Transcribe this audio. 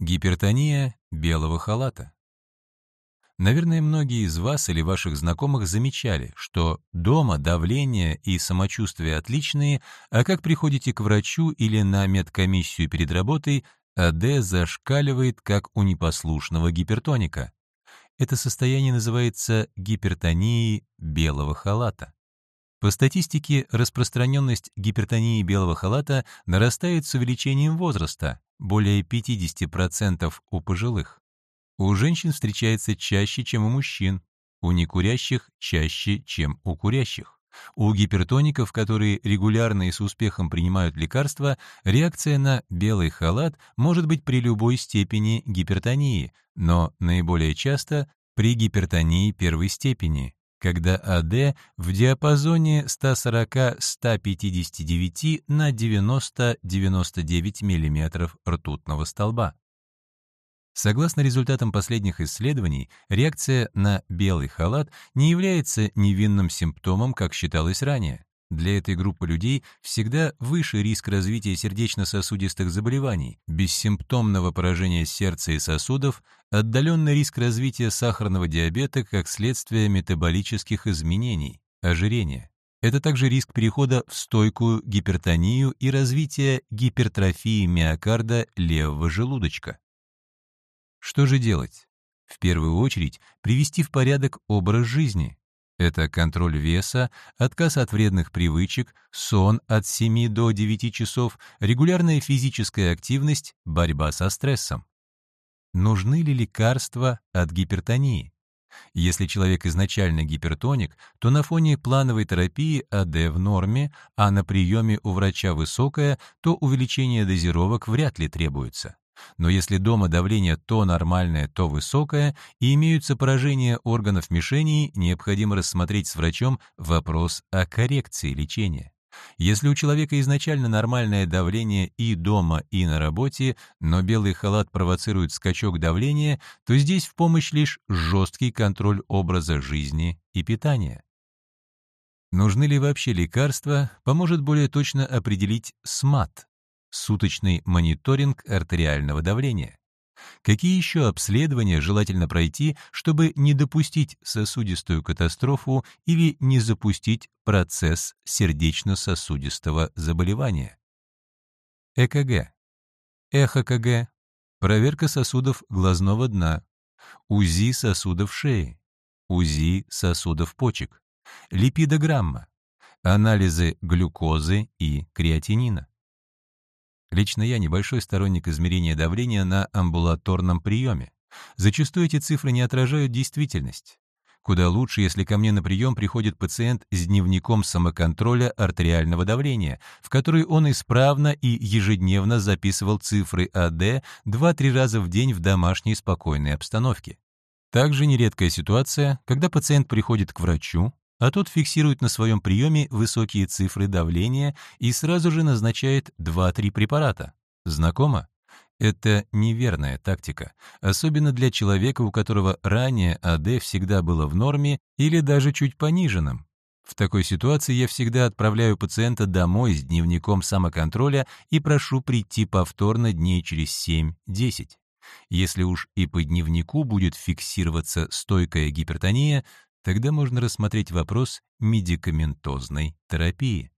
Гипертония белого халата. Наверное, многие из вас или ваших знакомых замечали, что дома давление и самочувствие отличные, а как приходите к врачу или на медкомиссию перед работой, АД зашкаливает, как у непослушного гипертоника. Это состояние называется гипертонией белого халата. По статистике, распространенность гипертонии белого халата нарастает с увеличением возраста, более 50% у пожилых. У женщин встречается чаще, чем у мужчин, у некурящих чаще, чем у курящих. У гипертоников, которые регулярно и с успехом принимают лекарства, реакция на белый халат может быть при любой степени гипертонии, но наиболее часто при гипертонии первой степени, когда АД в диапазоне 140-159 на 90-99 мм ртутного столба. Согласно результатам последних исследований, реакция на белый халат не является невинным симптомом, как считалось ранее. Для этой группы людей всегда выше риск развития сердечно-сосудистых заболеваний, бессимптомного поражения сердца и сосудов, отдаленный риск развития сахарного диабета как следствие метаболических изменений, ожирения. Это также риск перехода в стойкую гипертонию и развития гипертрофии миокарда левого желудочка. Что же делать? В первую очередь привести в порядок образ жизни, это контроль веса, отказ от вредных привычек, сон от 7 до 9 часов, регулярная физическая активность, борьба со стрессом. Нужны ли лекарства от гипертонии? Если человек изначально гипертоник, то на фоне плановой терапии АД в норме, а на приеме у врача высокое, то увеличение дозировок вряд ли требуется. Но если дома давление то нормальное, то высокое, и имеются поражения органов мишеней, необходимо рассмотреть с врачом вопрос о коррекции лечения. Если у человека изначально нормальное давление и дома, и на работе, но белый халат провоцирует скачок давления, то здесь в помощь лишь жесткий контроль образа жизни и питания. Нужны ли вообще лекарства, поможет более точно определить СМАТ суточный мониторинг артериального давления. Какие еще обследования желательно пройти, чтобы не допустить сосудистую катастрофу или не запустить процесс сердечно-сосудистого заболевания? ЭКГ. ЭХКГ. Проверка сосудов глазного дна. УЗИ сосудов шеи. УЗИ сосудов почек. Липидограмма. Анализы глюкозы и креатинина. Лично я небольшой сторонник измерения давления на амбулаторном приеме. Зачастую эти цифры не отражают действительность. Куда лучше, если ко мне на прием приходит пациент с дневником самоконтроля артериального давления, в который он исправно и ежедневно записывал цифры АД 2-3 раза в день в домашней спокойной обстановке. Также нередкая ситуация, когда пациент приходит к врачу, а тот фиксирует на своем приеме высокие цифры давления и сразу же назначает 2-3 препарата. Знакомо? Это неверная тактика, особенно для человека, у которого ранее АД всегда было в норме или даже чуть пониженным. В такой ситуации я всегда отправляю пациента домой с дневником самоконтроля и прошу прийти повторно дней через 7-10. Если уж и по дневнику будет фиксироваться стойкая гипертония, Тогда можно рассмотреть вопрос медикаментозной терапии.